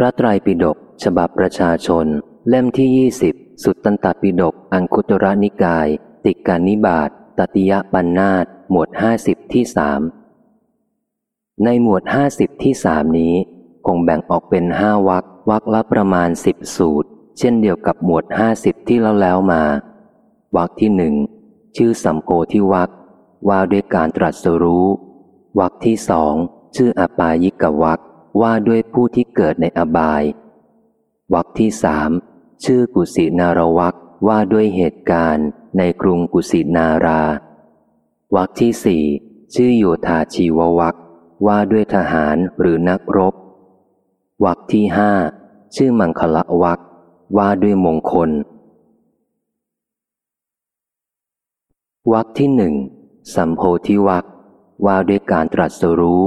พระไตรปิฎกฉบับประชาชน เล่มที่ยี่สิบสุตตันตปิฎกอังคุตระนิกาย ติกานิบาตตติยปัญนาตหมวดห้าสิบที่สามในหมวดห้าสิบที่สามนี้ คงแบ่งออกเป็นห้าวักวักละประมาณสิบสูตร เช่นเดียวกับหมวดห้าสิบที่เราแล้วมา วักที่หนึ่งชื่อสัมโพธิวักว่าด้วยการตรัสรู้วักที่สองชื่ออปายิกวัก ว่าด้วยผู้ที่เกิดในอบาย วักที่สามชื่อกุสินารวักว่าด้วยเหตุการณ์ในกรุงกุสินารา วักที่สี่ชื่อโยธาชีววักว่าด้วยทหารหรือนักรบ วักที่ห้าชื่อมังคละวักว่าด้วยมงคล วักที่หนึ่งสัมโพธิวักว่าด้วยการตรัสรู้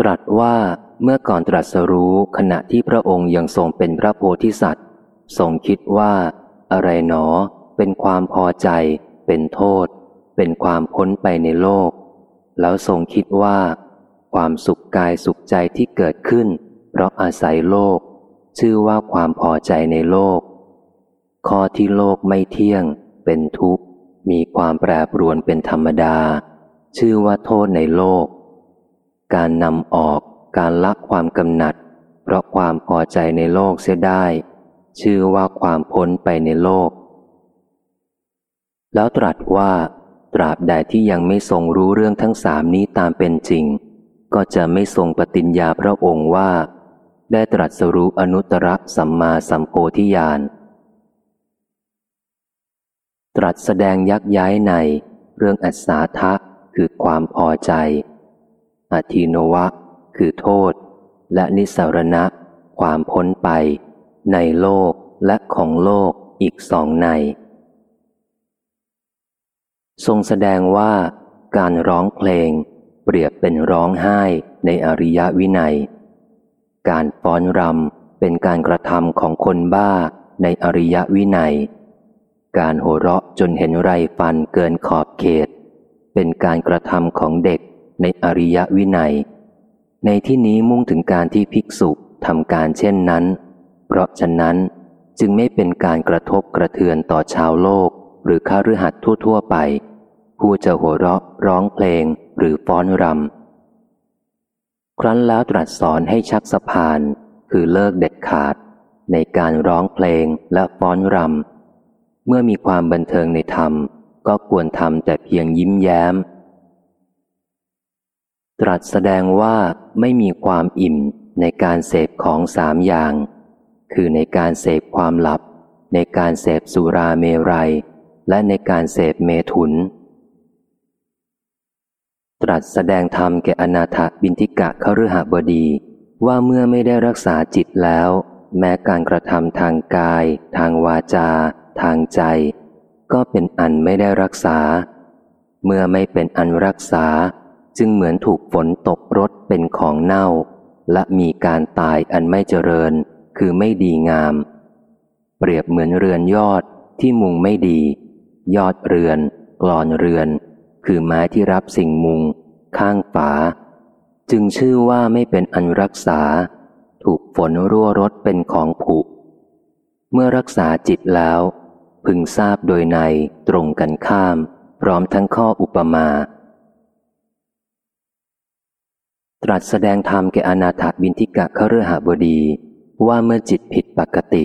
ตรัสว่าเมื่อก่อนตรัสรู้ขณะที่พระองค์ยังทรงเป็นพระโพธิสัตว์ทรงคิดว่า อะไรหนอ เป็นความพอใจ เป็นโทษ เป็นความพ้นไปในโลก แล้วทรงคิดว่า ความสุขกายสุขใจที่เกิดขึ้น เพราะอาศัยโลก ชื่อว่าความพอใจในโลก ข้อที่โลกไม่เที่ยง เป็นทุกข์ มีความแปรปรวนเป็นธรรมดา ชื่อว่าโทษในโลก การนำออกการละความกำหนัด เพราะความพอใจในโลกเสียได้ ชื่อว่าความพ้นไปในโลก แล้วตรัสว่า ตราบใดที่ยังไม่ทรงรู้เรื่องทั้งสามนี้ตามเป็นจริง ก็จะไม่ทรงปฏิญญาพระองค์ว่า ได้ตรัสรู้อนุตตรสัมมาสัมโพธิญาณตรัสแสดงยักย้ายในเรื่องอัศาทะคือความพอใจ อธินวะ คือโทษ และนิสรณะ ความพ้นไป ในโลกและของโลกอีกสองใน ทรงแสดงว่าการร้องเพลง เปรียบเป็นร้องไห้ในอริยวินัย การฟ้อนรำเป็นการกระทำของคนบ้าในอริยวินัย การโหเราะจนเห็นไรฟันเกินขอบเขต เป็นการกระทำของเด็ก ในอริยวินัย ในที่นี้มุ่งถึงการที่ภิกษุทำการเช่นนั้น เพราะฉะนั้นจึงไม่เป็นการกระทบกระเทือนต่อชาวโลก หรือข้ารือหัดทั่ว ๆ ไป ผู้จะหัวเราะร้องเพลงหรือฟ้อนรำ ครั้นแล้วตรัสสอนให้ชักสะพาน คือเลิกเด็ดขาด ในการร้องเพลงและฟ้อนรำเมื่อมีความบันเทิงในธรรม ก็ควรทำแต่เพียงยิ้มแย้ม ตรัสแสดงว่าไม่มีความอิ่มในการเสพของสามอย่าง คือในการเสพความหลับ ในการเสพสุราเมรัย และในการเสพเมถุน ตรัสแสดงธรรมแก่อนาถบินทิกะขฤหบดี ว่าเมื่อไม่ได้รักษาจิตแล้ว แม้การกระทำทางกาย ทางวาจา ทางใจ ก็เป็นอันไม่ได้รักษา เมื่อไม่เป็นอันรักษา จึงเหมือนถูกฝนตกรถเป็นของเน่า และมีการตายอันไม่เจริญ คือไม่ดีงาม เปรียบเหมือนเรือนยอดที่มุงไม่ดี ยอดเรือนกรอนเรือน คือไม้ที่รับสิ่งมุง ข้างฝา จึงชื่อว่าไม่เป็นอันรักษา ถูกฝนรั่วรถเป็นของผุ เมื่อรักษาจิตแล้ว พึงทราบโดยในตรงกันข้าม พร้อมทั้งข้ออุปมา ตรัสแสดงธรรมแก่อนาถบินทิกะขรหบดี ว่าเมื่อจิตผิดปกติ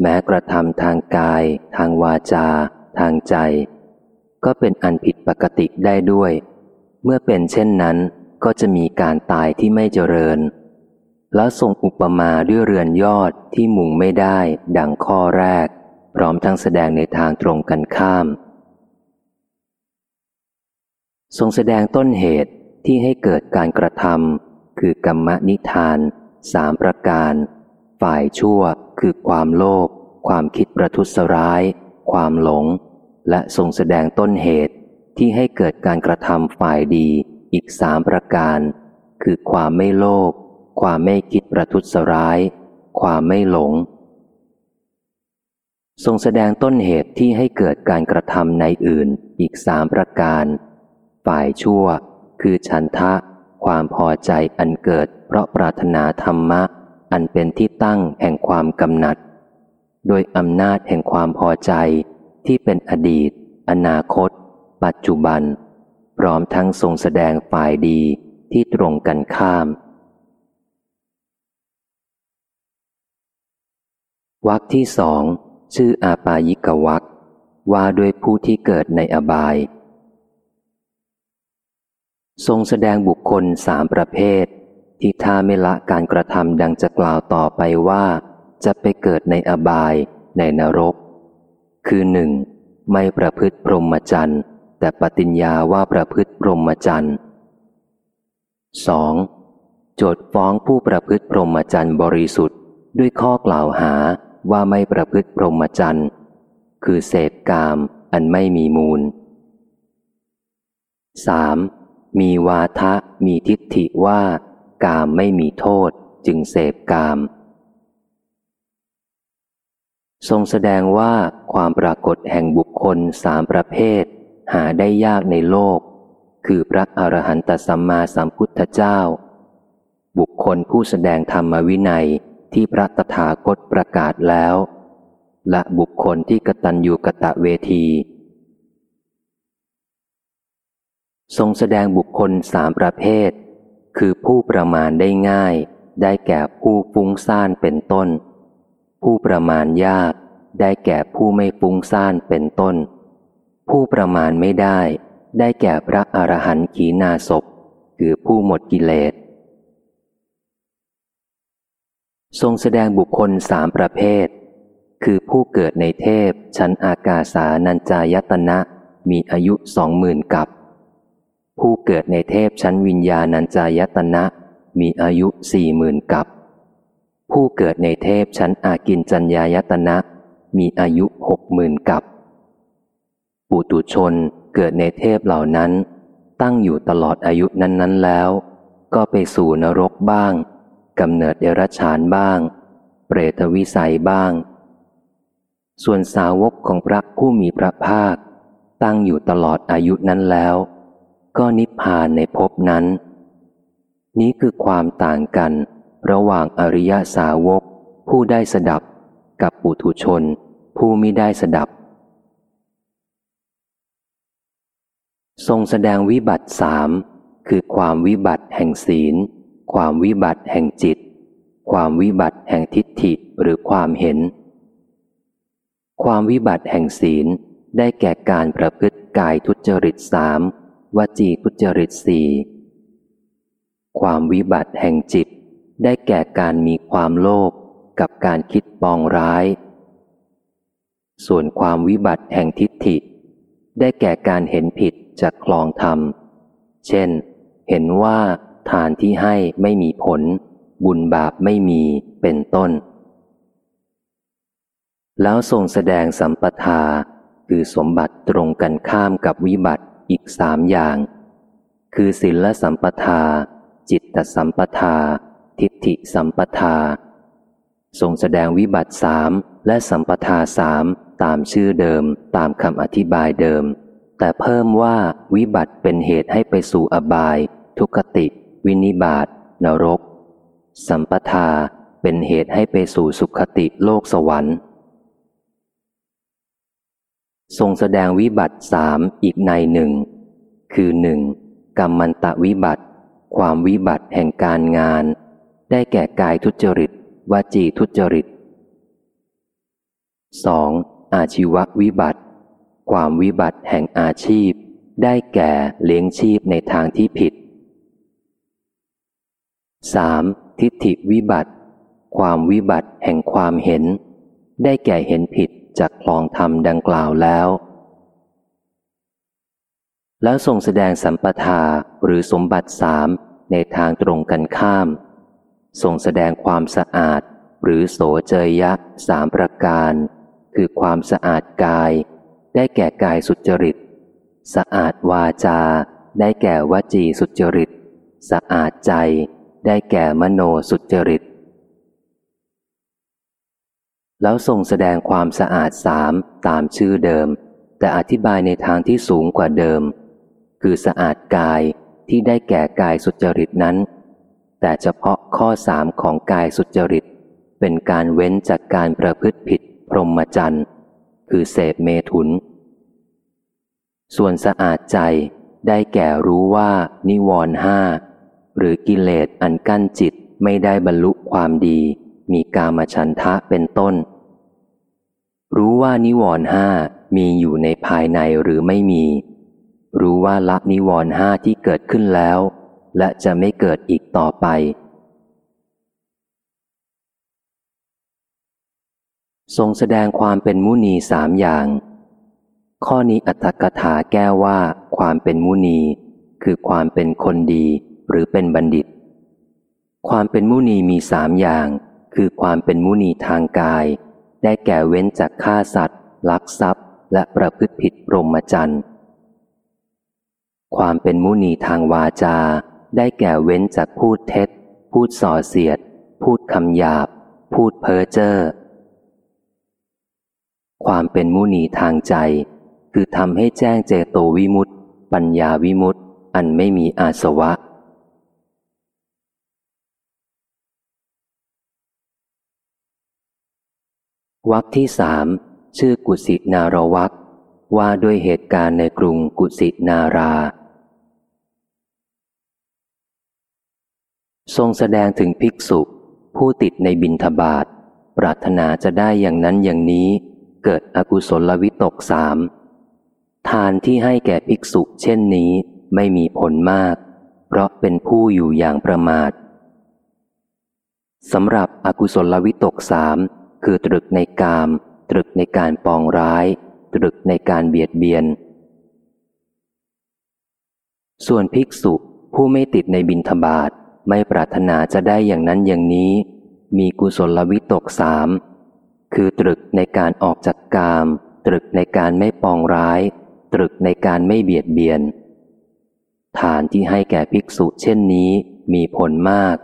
แม้กระทำทางกาย ทางวาจา ทางใจ ก็เป็นอันผิดปกติได้ด้วย เมื่อเป็นเช่นนั้นก็จะมีการตายที่ไม่เจริญ แล้วทรงอุปมาด้วยเรือนยอดที่มุงไม่ได้ ดังข้อแรก พร้อมทั้งแสดงในทางตรงกันข้าม ทรงแสดงต้นเหตุ ที่ให้เกิดการกระทำคือกรรมนิทานสามประการ ฝ่ายชั่วคือความโลภความคิดประทุษร้าย ความหลง และทรงแสดงต้นเหตุที่ให้เกิดการกระทำฝ่ายดีอีกสามประการ คือความไม่โลภความไม่คิดประทุษร้าย ความไม่หลง ทรงแสดงต้นเหตุที่ให้เกิดการกระทำในอื่นอีกสามประการ ฝ่ายชั่ว คือฉันทะ ความพอใจอันเกิด เพราะปรารถนาธรรมะ อันเป็นที่ตั้งแห่งความกำหนัด โดยอำนาจแห่งความพอใจที่เป็นอดีต อนาคต ปัจจุบัน พร้อมทั้งทรงแสดงฝ่ายดีที่ตรงกันข้ามวรรคที่สองชื่ออาปายิกวักว่าด้วยผู้ที่เกิดในอบาย ทรงแสดงบุคคลสามประเภท ที่ถ้าไม่ละการกระทำดังจะกล่าวต่อไปว่า จะไปเกิดในอบายในนรก คือหนึ่งไม่ประพฤติพรหมจรรย์แต่ปฏิญญาว่าประพฤติพรหมจรรย์สองโจทฟ้องผู้ประพฤติพรหมจรรย์บริสุทธิ์ ด้วยข้อกล่าวหาว่าไม่ประพฤติพรหมจรรย์คือเสพกามอันไม่มีมูล 3. มีวาทะมีทิฏฐิว่ากามไม่มีโทษจึงเสพกาม ทรงแสดงว่าความปรากฏแห่งบุคคลสามประเภท หาได้ยากในโลก คือพระอรหันตสัมมาสัมพุทธเจ้า บุคคลผู้แสดงธรรมวินัยที่พระตถาคตประกาศแล้ว และบุคคลที่กตัญญูกะตะเวที ทรงแสดงบุคคลสามประเภท คือผู้ประมาณได้ง่าย ได้แก่ผู้ฟุ้งซ่านเป็นต้น ผู้ประมาณยาก ได้แก่ผู้ไม่ฟุ้งซ่านเป็นต้น ผู้ประมาณไม่ได้ ได้แก่พระอรหันต์ขีนาศพคือผู้หมดกิเลส ทรงแสดงบุคคลสามประเภท คือผู้เกิดในเทพชั้นอากาสานัญจายตนะมีอายุสองหมื่นกับ ผู้เกิดในเทพชั้นวิญญาณัญจายตนะ มีอายุสี่หมื่นกับ ผู้เกิดในเทพชั้นอากินจัญญายตนะ มีอายุหกหมื่นกับ ปุตุชนเกิดในเทพเหล่านั้น ตั้งอยู่ตลอดอายุนั้น ๆ แล้ว ก็ไปสู่นรกบ้างกำเนิดเดรัจฉานบ้าง เปรตวิสัยบ้าง ส่วนสาวกของพระผู้มีพระภาค ตั้งอยู่ตลอดอายุนั้นแล้ว ก็นิพพานในภพนั้น นี้คือความต่างกัน ระหว่างอริยสาวก ผู้ได้สดับกับปุถุชน ผู้มิได้สดับ ทรงแสดงวิบัติสามคือความวิบัติแห่งศีล ความวิบัติแห่งจิต ความวิบัติแห่งทิฏฐิหรือความเห็น ความวิบัติแห่งศีลได้แก่การประพฤติกายทุจริตสาม วจีทุจริตสี่ความวิบัติแห่งจิต ได้แก่การมีความโลภกับการคิดปองร้าย ส่วนความวิบัติแห่งทิฏฐิ ได้แก่การเห็นผิดจากคลองธรรม เช่น เห็นว่าทานที่ให้ไม่มีผล บุญบาปไม่มีเป็นต้น แล้วทรงแสดงสัมปทาคือสมบัติตรงกันข้ามกับวิบัติ อีกสามอย่าง คือศีลสัมปทา จิตตสัมปทา ทิฏฐิสัมปทา ทรงแสดงวิบัติสามและสัมปทาสามตามชื่อเดิมตามคำอธิบายเดิม แต่เพิ่มว่าวิบัติเป็นเหตุให้ไปสู่อบาย ทุกติ วินิบาตนรก สัมปทาเป็นเหตุให้ไปสู่สุขติโลกสวรรค์ ทรงแสดงวิบัติสามอีกในหนึ่ง คือหนึ่งกรรมันตะวิบัติ ความวิบัติแห่งการงาน ได้แก่กายทุจริตวาจีทุจริตสองอาชีววิบัติ ความวิบัติแห่งอาชีพ ได้แก่เลี้ยงชีพในทางที่ผิด 3. ทิฏฐิวิบัติ ความวิบัติแห่งความเห็น ได้แก่เห็นผิด จากคลองธรรมดังกล่าวแล้ว แล้วทรงแสดงสัมปทาหรือสมบัติสามในทางตรงกันข้ามทรงแสดงความสะอาดหรือโสเจยยะสามประการ คือความสะอาดกาย ได้แก่กายสุจริต สะอาดวาจา ได้แก่วจีสุจริต สะอาดใจ ได้แก่มโนสุจริต แล้วทรงแสดงความสะอาดสามตามชื่อเดิม แต่อธิบายในทางที่สูงกว่าเดิม คือสะอาดกายที่ได้แก่กายสุจริตนั้น แต่เฉพาะข้อสามของกายสุจริต เป็นการเว้นจากการประพฤติผิดพรหมจรรย์คือเสพเมถุน ส่วนสะอาดใจได้แก่รู้ว่านิวรห้าหรือกิเลสอันกั้นจิตไม่ได้บรรลุความดี มีกามฉันทะเป็นต้น รู้ว่านิวรห้ามีอยู่ในภายในหรือไม่มี รู้ว่าละนิวรห้าที่เกิดขึ้นแล้ว และจะไม่เกิดอีกต่อไป ทรงแสดงความเป็นมุนีสามอย่าง ข้อนี้อัตถกถาแก้ว่าความเป็นมุนี คือความเป็นคนดีหรือเป็นบัณฑิตความเป็นมุนีมีสามอย่าง คือความเป็นมุนีทางกาย ได้แก่เว้นจากฆ่าสัตว์ ลักทรัพย์ และประพฤติผิดพรหมจรรย์ความเป็นมุนีทางวาจา ได้แก่เว้นจากพูดเท็จ พูดส่อเสียด พูดคำหยาบ พูดเพ้อเจ้อความเป็นมุนีทางใจ คือทำให้แจ้งเจโตวิมุตติปัญญาวิมุตติอันไม่มีอาสวะ วักที่สามชื่อกุสินารวักว่าด้วยเหตุการณ์ในกรุงกุสินารา ทรงแสดงถึงภิกษุ ผู้ติดในบินทบาท ปรารถนาจะได้อย่างนั้นอย่างนี้ เกิดอกุศลวิตกสามทานที่ให้แก่ภิกษุเช่นนี้ไม่มีผลมาก เพราะเป็นผู้อยู่อย่างประมาทสำหรับอกุศลวิตกสาม คือตรึกในกาม ตรึกในการปองร้าย ตรึกในการเบียดเบียน ส่วนภิกษุผู้ไม่ติดในบินทบาทไม่ปรารถนาจะได้อย่างนั้นอย่างนี้ มีกุศลวิตกสามคือตรึกในการออกจากกาม ตรึกในการไม่ปองร้าย ตรึกในการไม่เบียดเบียน ฐานที่ให้แก่ภิกษุเช่นนี้มีผลมาก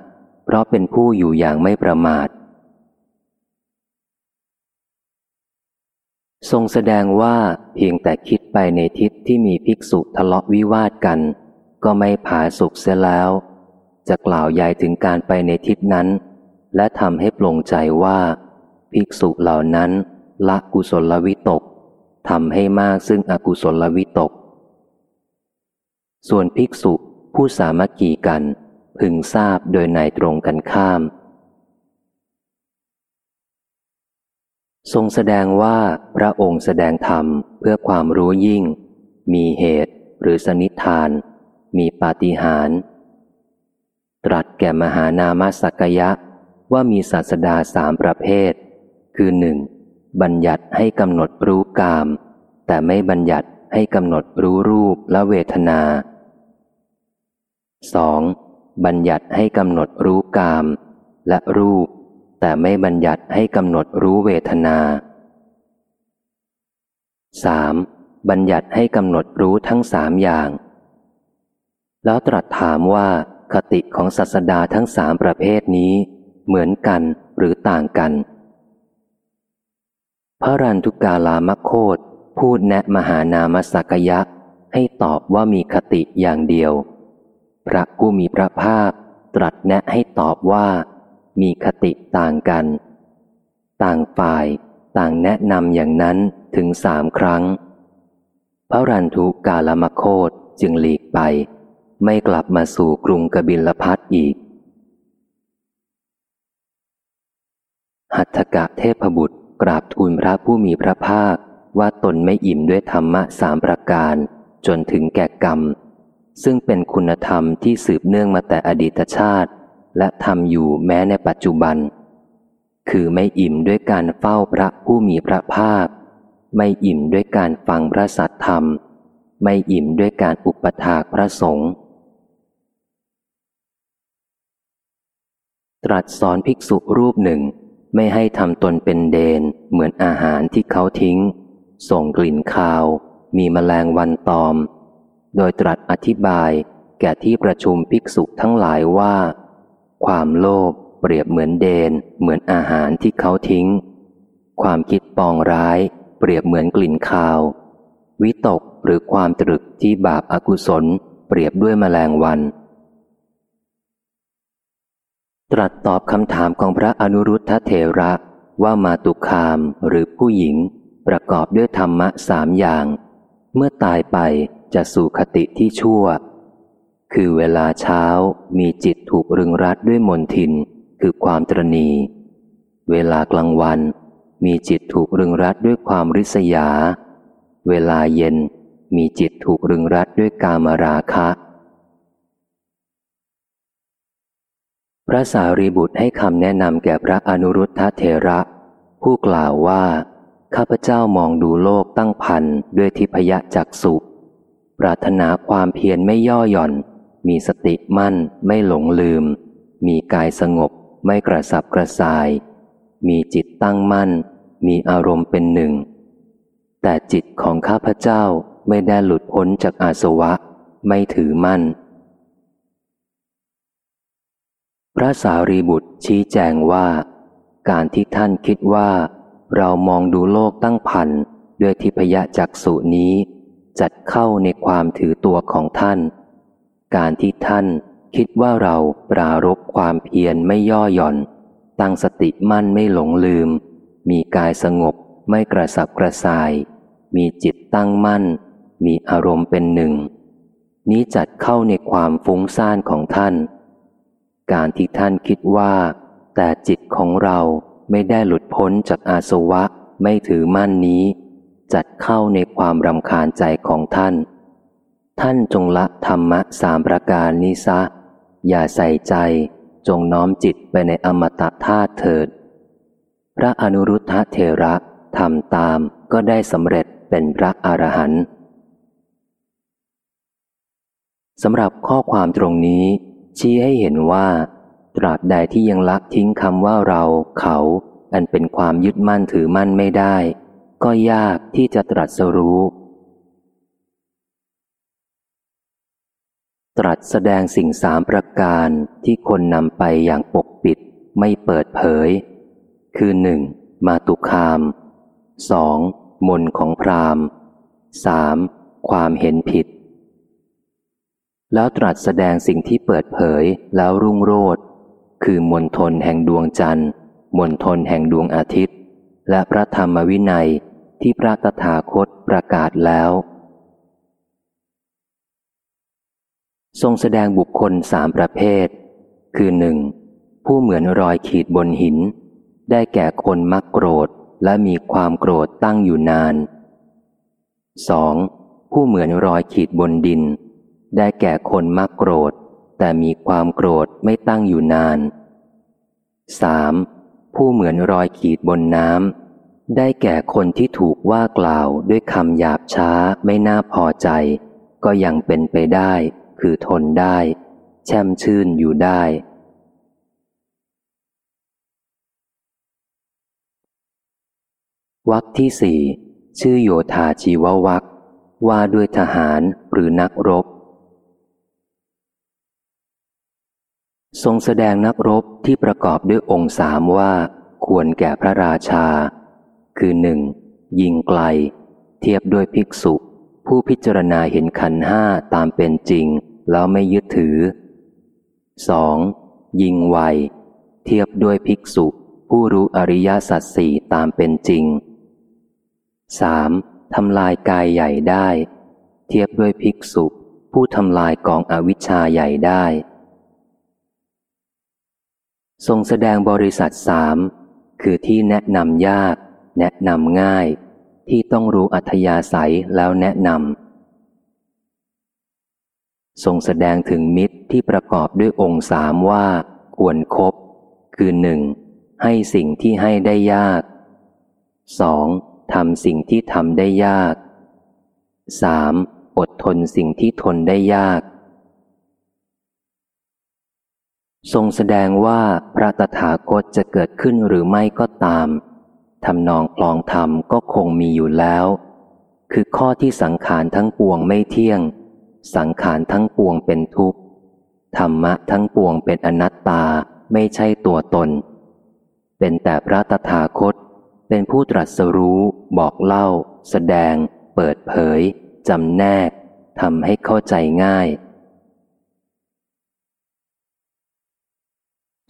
เพราะเป็นผู้อยู่อย่างไม่ประมาท ทรงแสดงว่าเพียงแต่คิดไปในทิศที่มีภิกษุทะเลาะวิวาทกัน ก็ไม่ผาสุกเสียแล้ว จะกล่าวใหญ่ถึงการไปในทิศนั้น และทำให้ปลงใจว่า ภิกษุเหล่านั้น ละกุศลวิตกทำให้มากซึ่งอกุศลวิตก ส่วนภิกษุผู้สามัคคีกัน พึงทราบโดยในตรงกันข้าม ทรงแสดงว่าพระองค์แสดงธรรมเพื่อความรู้ยิ่ง มีเหตุหรือสนิทาน มีปาฏิหาริย์ตรัสแก่มหานามสักยะว่ามีศาสดาสามประเภท คือหนึ่งบัญญัติให้กำหนดรู้กาม แต่ไม่บัญญัติให้กำหนดรู้รูปและเวทนา 2. บัญญัติให้กำหนดรู้กาม และรูป แต่ไม่บัญญัติให้กำหนดรู้เวทนา 3. บัญญัติให้กำหนดรู้ทั้งสามอย่าง แล้วตรัสถามว่าคติของศาสดาทั้งสามประเภทนี้ เหมือนกันหรือต่างกัน พระรันทุกกาลามโคตพูดแนะมหานามสักยะ ให้ตอบว่ามีคติอย่างเดียว พระผู้มีพระภาคตรัสแนะให้ตอบว่า มีคติต่างกัน ต่างฝ่ายต่างแนะนำอย่างนั้นถึงสามครั้ง พระรันทุกาลมโคตจึงหลีกไป ไม่กลับมาสู่กรุงกบิลพัทอีก หัตถกะเทพบุตรกราบทูลพระผู้มีพระภาคว่าตนไม่อิ่มด้วยธรรมะสามประการ จนถึงแก่กรรม ซึ่งเป็นคุณธรรมที่สืบเนื่องมาแต่อดีตชาติ และทำอยู่แม้ในปัจจุบัน คือไม่อิ่มด้วยการเฝ้าพระผู้มีพระภาค ไม่อิ่มด้วยการฟังพระสัทธรรม ไม่อิ่มด้วยการอุปถากพระสงฆ์ตรัสสอนภิกษุรูปหนึ่ง ไม่ให้ทำตนเป็นเดน เหมือนอาหารที่เขาทิ้ง ส่งกลิ่นคาว มีมแมลงวันตอม โดยตรัสอธิบายแก่ที่ประชุมภิกษุทั้งหลายว่า ความโลภเปรียบเหมือนเดน เหมือนอาหารที่เขาทิ้ง ความคิดปองร้าย เปรียบเหมือนกลิ่นคาว วิตกหรือความตรึกที่บาปอากุศล เปรียบด้วยแมลงวัน ตรัสตอบคำถามของพระอนุรุทธเถระว่ามาตุคามหรือผู้หญิง ประกอบด้วยธรรมะสามอย่าง เมื่อตายไปจะสู่คติที่ชั่ว คือเวลาเช้ามีจิตถูกรึงรัดด้วยมนทิน คือความตรณี เวลากลางวัน มีจิตถูกรึงรัดด้วยความริษยา เวลาเย็นมีจิตถูกรึงรัดด้วยกามราคะ พระสารีบุตรให้คำแนะนำแก่พระอนุรุทธเถระ ผู้กล่าวว่า ข้าพเจ้ามองดูโลกตั้งพันด้วยทิพยจักสุปรารถนาความเพียรไม่ย่อหย่อน มีสติมั่นไม่หลงลืม มีกายสงบไม่กระสับกระส่าย มีจิตตั้งมั่น มีอารมณ์เป็นหนึ่ง แต่จิตของข้าพเจ้าไม่ได้หลุดพ้นจากอาสวะ ไม่ถือมั่น พระสารีบุตรชี้แจงว่า การที่ท่านคิดว่า เรามองดูโลกตั้งพันด้วยทิพยจักษุนี้ จัดเข้าในความถือตัวของท่าน การที่ท่านคิดว่าเราปรารบความเพียรไม่ย่อหย่อน ตั้งสติมั่นไม่หลงลืม มีกายสงบไม่กระสับกระส่าย มีจิตตั้งมั่น มีอารมณ์เป็นหนึ่ง นี้จัดเข้าในความฟุ้งซ่านของท่าน การที่ท่านคิดว่า แต่จิตของเราไม่ได้หลุดพ้นจากอาสวะไม่ถือมั่นนี้ จัดเข้าในความรำคาญใจของท่าน ท่านจงละธรรมะสามประการนี้ซะ อย่าใส่ใจ จงน้อมจิตไปในอมตะธาตุเถิด พระอนุรุทธะเถระทำตามก็ได้สำเร็จเป็นพระอรหันต์สำหรับข้อความตรงนี้ ชี้ให้เห็นว่า ตราบใดที่ยังละทิ้งคำว่าเราเขา อันเป็นความยึดมั่นถือมั่นไม่ได้ ก็ยากที่จะตรัสรู้ ตรัสแสดงสิ่งสามประการที่คนนำไปอย่างปกปิด ไม่เปิดเผย คือหนึ่งมาตุคามสองมนของพรามสามความเห็นผิด แล้วตรัสแสดงสิ่งที่เปิดเผยแล้วรุ่งโรดคือมนทนแห่งดวงจันทร์มนทนแห่งดวงอาทิตย์ และพระธรรมวินัยที่พระตถาคตประกาศแล้ว ทรงแสดงบุคคลสามประเภท คือหนึ่งผู้เหมือนรอยขีดบนหิน ได้แก่คนมักโกรธและมีความโกรธตั้งอยู่นาน 2. ผู้เหมือนรอยขีดบนดิน ได้แก่คนมักโกรธ แต่มีความโกรธไม่ตั้งอยู่นาน 3. ผู้เหมือนรอยขีดบนน้ำได้แก่คนที่ถูกว่ากล่าวด้วยคำหยาบช้าไม่น่าพอใจ ก็ยังเป็นไปได้ คือทนได้ แช่มชื่นอยู่ได้ วักที่สี่ชื่อโยธาชีววักว่าด้วยทหารหรือนักรบ ทรงแสดงนักรบที่ประกอบด้วยองค์สามว่า ควรแก่พระราชา คือหนึ่งยิงไกล เทียบด้วยภิกษุ ผู้พิจารณาเห็นขันห้าตามเป็นจริง แล้วไม่ยึดถือ 2. ยิงไว เทียบด้วยภิกษุผู้รู้อริยสัจสี่ตามเป็นจริง 3. ทำลายกายใหญ่ได้ เทียบด้วยภิกษุผู้ทำลายกองอวิชชาใหญ่ได้ ทรงแสดงบริษัทสามคือที่แนะนำยาก แนะนำง่าย ที่ต้องรู้อัธยาศัยแล้วแนะนำ ทรงแสดงถึงมิตรที่ประกอบด้วยองค์สามว่า ควรครบคือหนึ่งให้สิ่งที่ให้ได้ยากสองทำสิ่งที่ทำได้ยากสามอดทนสิ่งที่ทนได้ยาก ทรงแสดงว่าพระตถาคตจะเกิดขึ้นหรือไม่ก็ตามทำนองคลองธรรมก็คงมีอยู่แล้ว คือข้อที่สังขารทั้งปวงไม่เที่ยง สังขารทั้งปวงเป็นทุกข์ ธรรมะทั้งปวงเป็นอนัตตาไม่ใช่ตัวตน เป็นแต่พระตถาคต เป็นผู้ตรัสรู้ บอกเล่า แสดง เปิดเผยจำแนกทำให้เข้าใจง่าย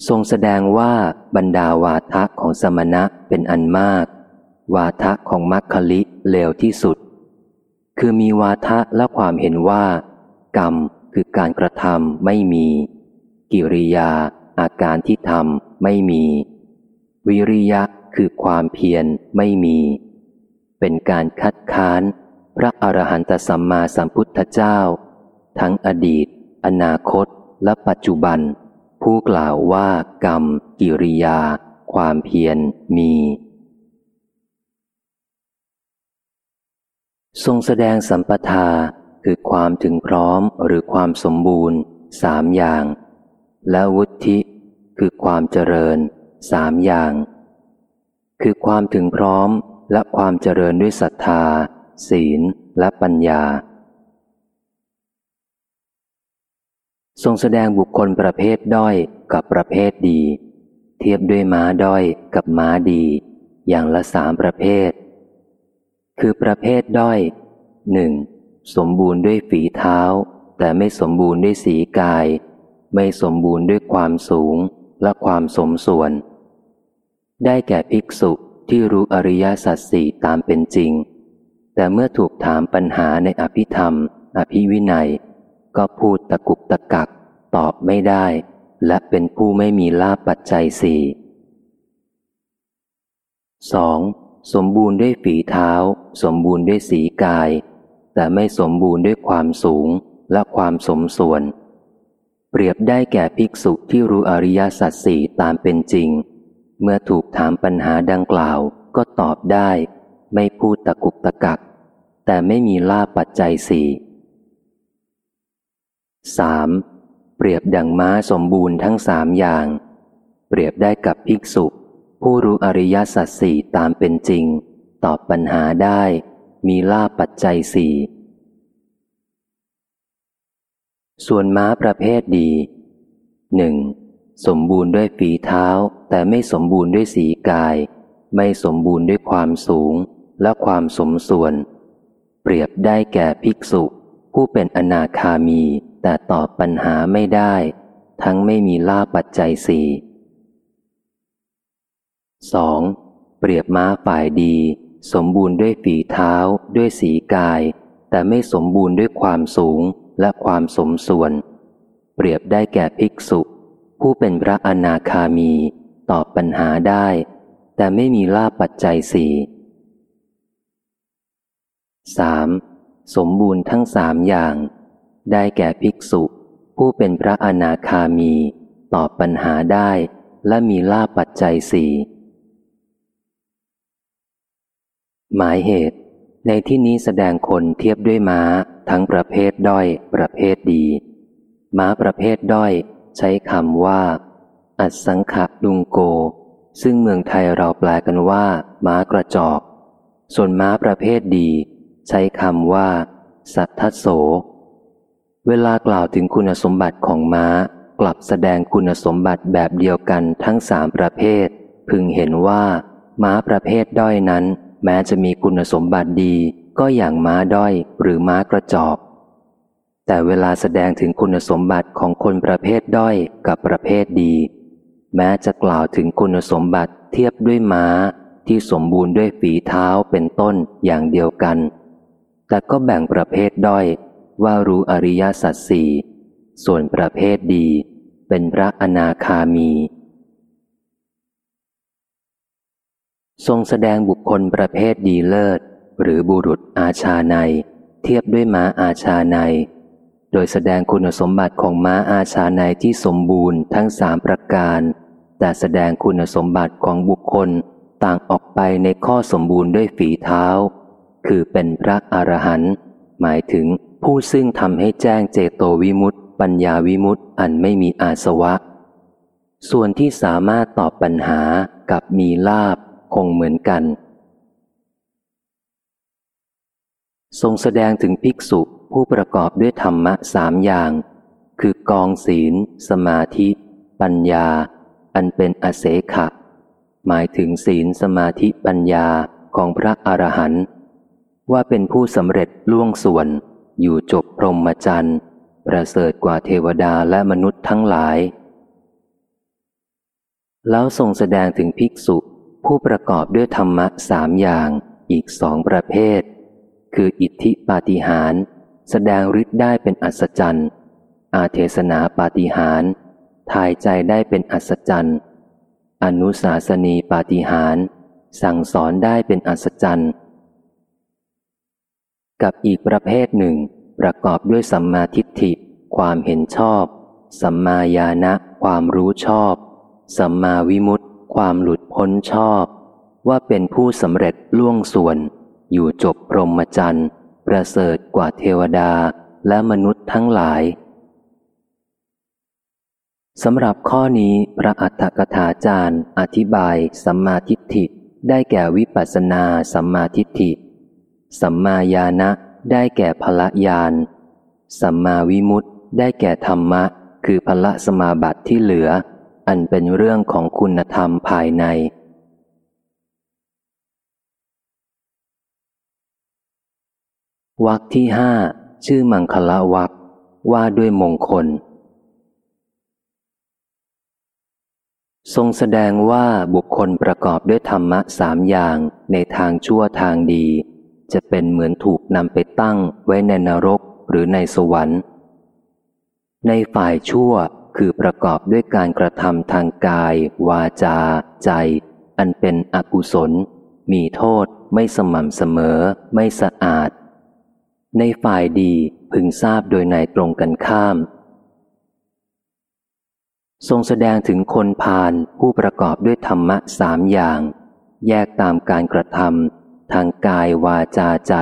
ทรงแสดงว่าบรรดาวาทะของสมณะเป็นอันมาก วาทะของมัคคลิเลวที่สุด คือมีวาทะและความเห็นว่า กรรมคือการกระทำไม่มี กิริยา อาการที่ทำไม่มี วิริยะคือความเพียรไม่มี เป็นการคัดค้าน พระอรหันตสัมมาสัมพุทธเจ้า ทั้งอดีต อนาคต และปัจจุบัน ผู้กล่าวว่ากรรม กิริยา ความเพียรมี ทรงแสดงสัมปทาคือความถึงพร้อมหรือความสมบูรณ์สามอย่าง และวุฒิคือความเจริญสามอย่าง คือความถึงพร้อมและความเจริญด้วยศรัทธา ศีลและปัญญา ทรงแสดงบุคคลประเภทด้อยกับประเภทดี เทียบด้วยม้าด้อยกับม้าดี อย่างละสามประเภท คือประเภทด้อยหนึ่งสมบูรณ์ด้วยฝีเท้า แต่ไม่สมบูรณ์ด้วยสีกาย ไม่สมบูรณ์ด้วยความสูงและความสมส่วน ได้แก่ภิกษุที่รู้อริยสัจสี่ตามเป็นจริง แต่เมื่อถูกถามปัญหาในอภิธรรม อภิวินัย ก็พูดตะกุกตะกัก ตอบไม่ได้ และเป็นผู้ไม่มีลาบปัจจัยสี่สอง สมบูรณ์ด้วยฝีเท้า สมบูรณ์ด้วยสีกาย แต่ไม่สมบูรณ์ด้วยความสูงและความสมส่วน เปรียบได้แก่ภิกษุที่รู้อริยสัจสี่ตามเป็นจริง เมื่อถูกถามปัญหาดังกล่าวก็ตอบได้ ไม่พูดตะกุกตะกัก แต่ไม่มีลาปัจจัยสี่สามเปรียบดังม้าสมบูรณ์ทั้งสามอย่าง เปรียบได้กับภิกษุ ผู้รู้อริยสัจสี่ตามเป็นจริง ตอบปัญหาได้ มีลาปัจจัยสี่ส่วนม้าประเภทดีหนึ่งสมบูรณ์ด้วยฝีเท้า แต่ไม่สมบูรณ์ด้วยสีกาย ไม่สมบูรณ์ด้วยความสูงและความสมส่วน เปรียบได้แก่ภิกษุ ผู้เป็นอนาคามีแต่ตอบปัญหาไม่ได้ ทั้งไม่มีลาปัจจัยสี่ สองเปรียบม้าฝ่ายดี สมบูรณ์ด้วยฝีเท้า ด้วยสีกาย แต่ไม่สมบูรณ์ด้วยความสูงและความสมส่วน เปรียบได้แก่ภิกษุ ผู้เป็นพระอนาคามี ตอบปัญหาได้ แต่ไม่มีลาปัจจัยสี่สามสมบูรณ์ทั้งสามอย่าง ได้แก่ภิกษุ ผู้เป็นพระอนาคามี ตอบปัญหาได้ และมีลาปัจจัยสี่ หมายเหตุ ในที่นี้แสดงคนเทียบด้วยม้า ทั้งประเภทด้อย ประเภทดี ม้าประเภทด้อย ใช้คำว่า อัสังขะดุงโก ซึ่งเมืองไทยเราแปลกันว่า ม้ากระจอก ส่วนม้าประเภทดี ใช้คำว่า สัทธโส เวลากล่าวถึงคุณสมบัติของม้า กลับแสดงคุณสมบัติแบบเดียวกันทั้งสามประเภท พึงเห็นว่า ม้าประเภทด้อยนั้น แม้จะมีคุณสมบัติดีก็อย่างม้าด้อยหรือม้ากระจอกแต่เวลาแสดงถึงคุณสมบัติของคนประเภทด้อยกับประเภทดี แม้จะกล่าวถึงคุณสมบัติเทียบด้วยม้าที่สมบูรณ์ด้วยฝีเท้าเป็นต้นอย่างเดียวกัน แต่ก็แบ่งประเภทด้อยว่ารู้อริยสัจสี่ส่วนประเภทดี เป็นพระอนาคามี ทรงแสดงบุคคลประเภทดีเลิศ หรือบุรุษอาชาใน เทียบด้วยม้าอาชาใน โดยแสดงคุณสมบัติของม้าอาชาในที่สมบูรณ์ทั้งสามประการ แต่แสดงคุณสมบัติของบุคคลต่างออกไปในข้อสมบูรณ์ด้วยฝีเท้า คือเป็นพระอรหันต์หมายถึงผู้ซึ่งทำให้แจ้งเจโตวิมุตติ ปัญญาวิมุตติอันไม่มีอาสวะ ส่วนที่สามารถตอบปัญหากับมีลาบ คงเหมือนกัน ทรงแสดงถึงภิกษุผู้ประกอบด้วยธรรมะสามอย่าง คือกองศีล สมาธิ ปัญญา อันเป็นอเสขะ หมายถึงศีลสมาธิปัญญาของพระอรหันต์ว่าเป็นผู้สำเร็จล่วงส่วน อยู่จบพรหมจรรย์ประเสริฐกว่าเทวดาและมนุษย์ทั้งหลาย แล้วทรงแสดงถึงภิกษุ ผู้ประกอบด้วยธรรมะสามอย่างอีกสองประเภท คืออิทธิปาฏิหารแสดงฤทธิ์ได้เป็นอัศจรรย์ อาเทศนาปาฏิหารทายใจได้เป็นอัศจรรย์ อนุสาสนีปาฏิหารสั่งสอนได้เป็นอัศจรรย์ กับอีกประเภทหนึ่ง ประกอบด้วยสัมมาทิฏฐิ ความเห็นชอบ สัมมาญาณะความรู้ชอบ สัมมาวิมุต ความหลุดพ้นชอบ ว่าเป็นผู้สำเร็จล่วงส่วน อยู่จบพรหมจรรย์ประเสริฐกว่าเทวดาและมนุษย์ทั้งหลายสำหรับข้อนี้พระอัฏฐกถาจารย์ อธิบายสัมมาทิฏฐิได้แก่วิปัสนาสัมมาทิฏฐิ สัมมาญาณะได้แก่พละญาณ สัมมาวิมุตติได้แก่ธรรมะ คือพละสมาบัติที่เหลือ อันเป็นเรื่องของคุณธรรมภายใน วักที่ห้าชื่อมังคละวักว่าด้วยมงคล ทรงแสดงว่าบุคคลประกอบด้วยธรรมะสามอย่างในทางชั่วทางดี จะเป็นเหมือนถูกนำไปตั้งไว้ในนรกหรือในสวรรค์ ในฝ่ายชั่ว คือประกอบด้วยการกระทำทางกาย วาจา ใจ อันเป็นอกุศล มีโทษ ไม่สม่ำเสมอ ไม่สะอาด ในฝ่ายดีพึงทราบโดยในตรงกันข้าม ทรงแสดงถึงคนพาลผู้ประกอบด้วยธรรมะสามอย่าง แยกตามการกระทำทางกายวาจาใจ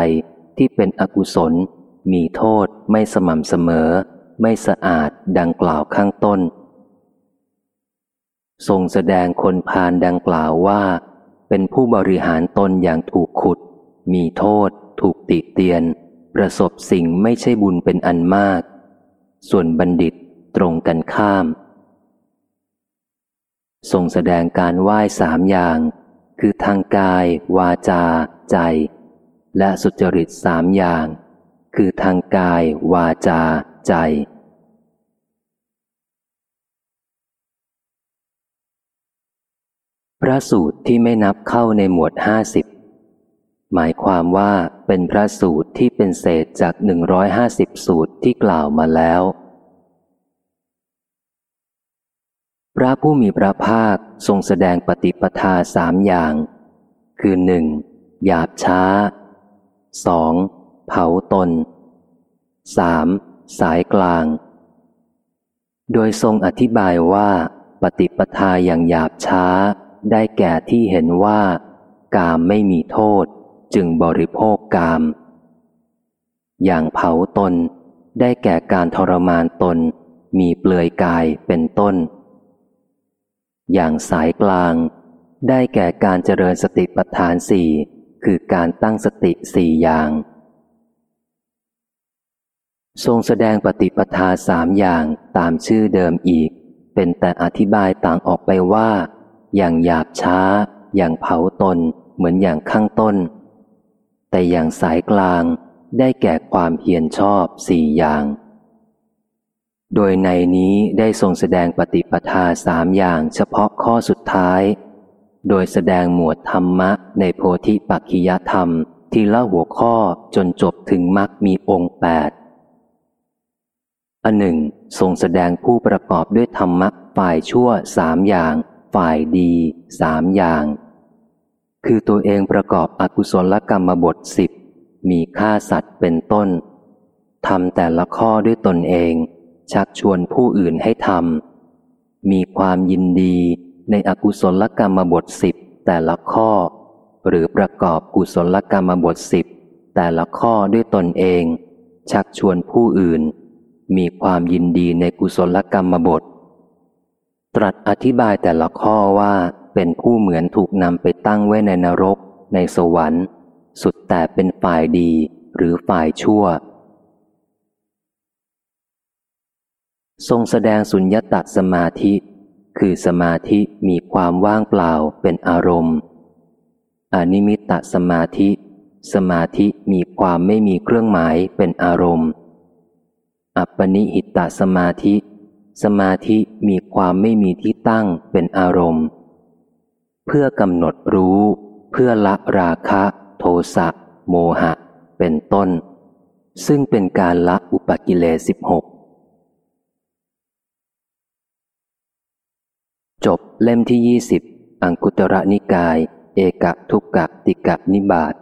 ที่เป็นอกุศล มีโทษ ไม่สม่ำเสมอ ไม่สะอาดดังกล่าวข้างต้น ทรงแสดงคนพาลดังกล่าวว่า เป็นผู้บริหารตนอย่างถูกขุด มีโทษ ถูกติเตียน ประสบสิ่งไม่ใช่บุญเป็นอันมาก ส่วนบัณฑิตตรงกันข้าม ทรงแสดงการไหว้สามอย่าง คือทางกาย วาจา ใจ และสุจริตสามอย่าง คือทางกาย วาจา ใจ พระสูตรที่ไม่นับเข้าในหมวดห้าสิบหมายความว่าเป็นพระสูตรที่เป็นเศษจากหนึ่งร้อยห้าสิบสูตรที่กล่าวมาแล้ว พระผู้มีพระภาคทรงแสดงปฏิปทาสามอย่าง คือหนึ่งหยาบช้าสองเผาตนสาม สายกลาง โดยทรงอธิบายว่า ปฏิปทาอย่างหยาบช้า ได้แก่ที่เห็นว่า กามไม่มีโทษ จึงบริโภคกาม อย่างเผาตน ได้แก่การทรมานตน มีเปลือยกายเป็นต้น อย่างสายกลาง ได้แก่การเจริญสติปัฏฐานสี่คือการตั้งสติสี่อย่าง ทรงแสดงปฏิปทาสามอย่างตามชื่อเดิมอีก เป็นแต่อธิบายต่างออกไปว่า อย่างหยาบช้า อย่างเผาตน เหมือนอย่างข้างต้น แต่อย่างสายกลางได้แก่ความเพียรชอบสี่อย่าง โดยในนี้ได้ทรงแสดงปฏิปทาสามอย่างเฉพาะข้อสุดท้าย โดยแสดงหมวดธรรมะในโพธิปักขิยธรรม ที่เล่าหัวข้อจนจบถึงมรรคมีองค์แปด อันหนึ่งทรงแสดงผู้ประกอบด้วยธรรมะฝ่ายชั่วสามอย่าง ฝ่ายดีสามอย่าง คือตัวเองประกอบอกุศลกรรมบทสิบมีฆ่าสัตว์เป็นต้นทำแต่ละข้อด้วยตนเอง ชักชวนผู้อื่นให้ทำมีความยินดีในอกุศลกรรมบทสิบแต่ละข้อ หรือประกอบกุศลกรรมบทสิบแต่ละข้อด้วยตนเอง ชักชวนผู้อื่น มีความยินดีในกุศลกรรมบท ตรัสอธิบายแต่ละข้อว่าเป็นผู้เหมือนถูกนำไปตั้งไว้ในนรก ในสวรรค์ สุดแต่เป็นฝ่ายดีหรือฝ่ายชั่ว ทรงแสดงสุญญตสมาธิ คือสมาธิมีความว่างเปล่าเป็นอารมณ์ อนิมิตตสมาธิ สมาธิมีความไม่มีเครื่องหมายเป็นอารมณ์ อัปปนิหิตตสมาธิ สมาธิมีความไม่มีที่ตั้งเป็นอารมณ์ เพื่อกำหนดรู้ เพื่อละราคะ โทสะโมหะ เป็นต้น ซึ่งเป็นการละอุปกิเลสิบหกจบเล่มที่ยี่สิบอังคุตระนิกาย เอกทุกกะติกะนิบาต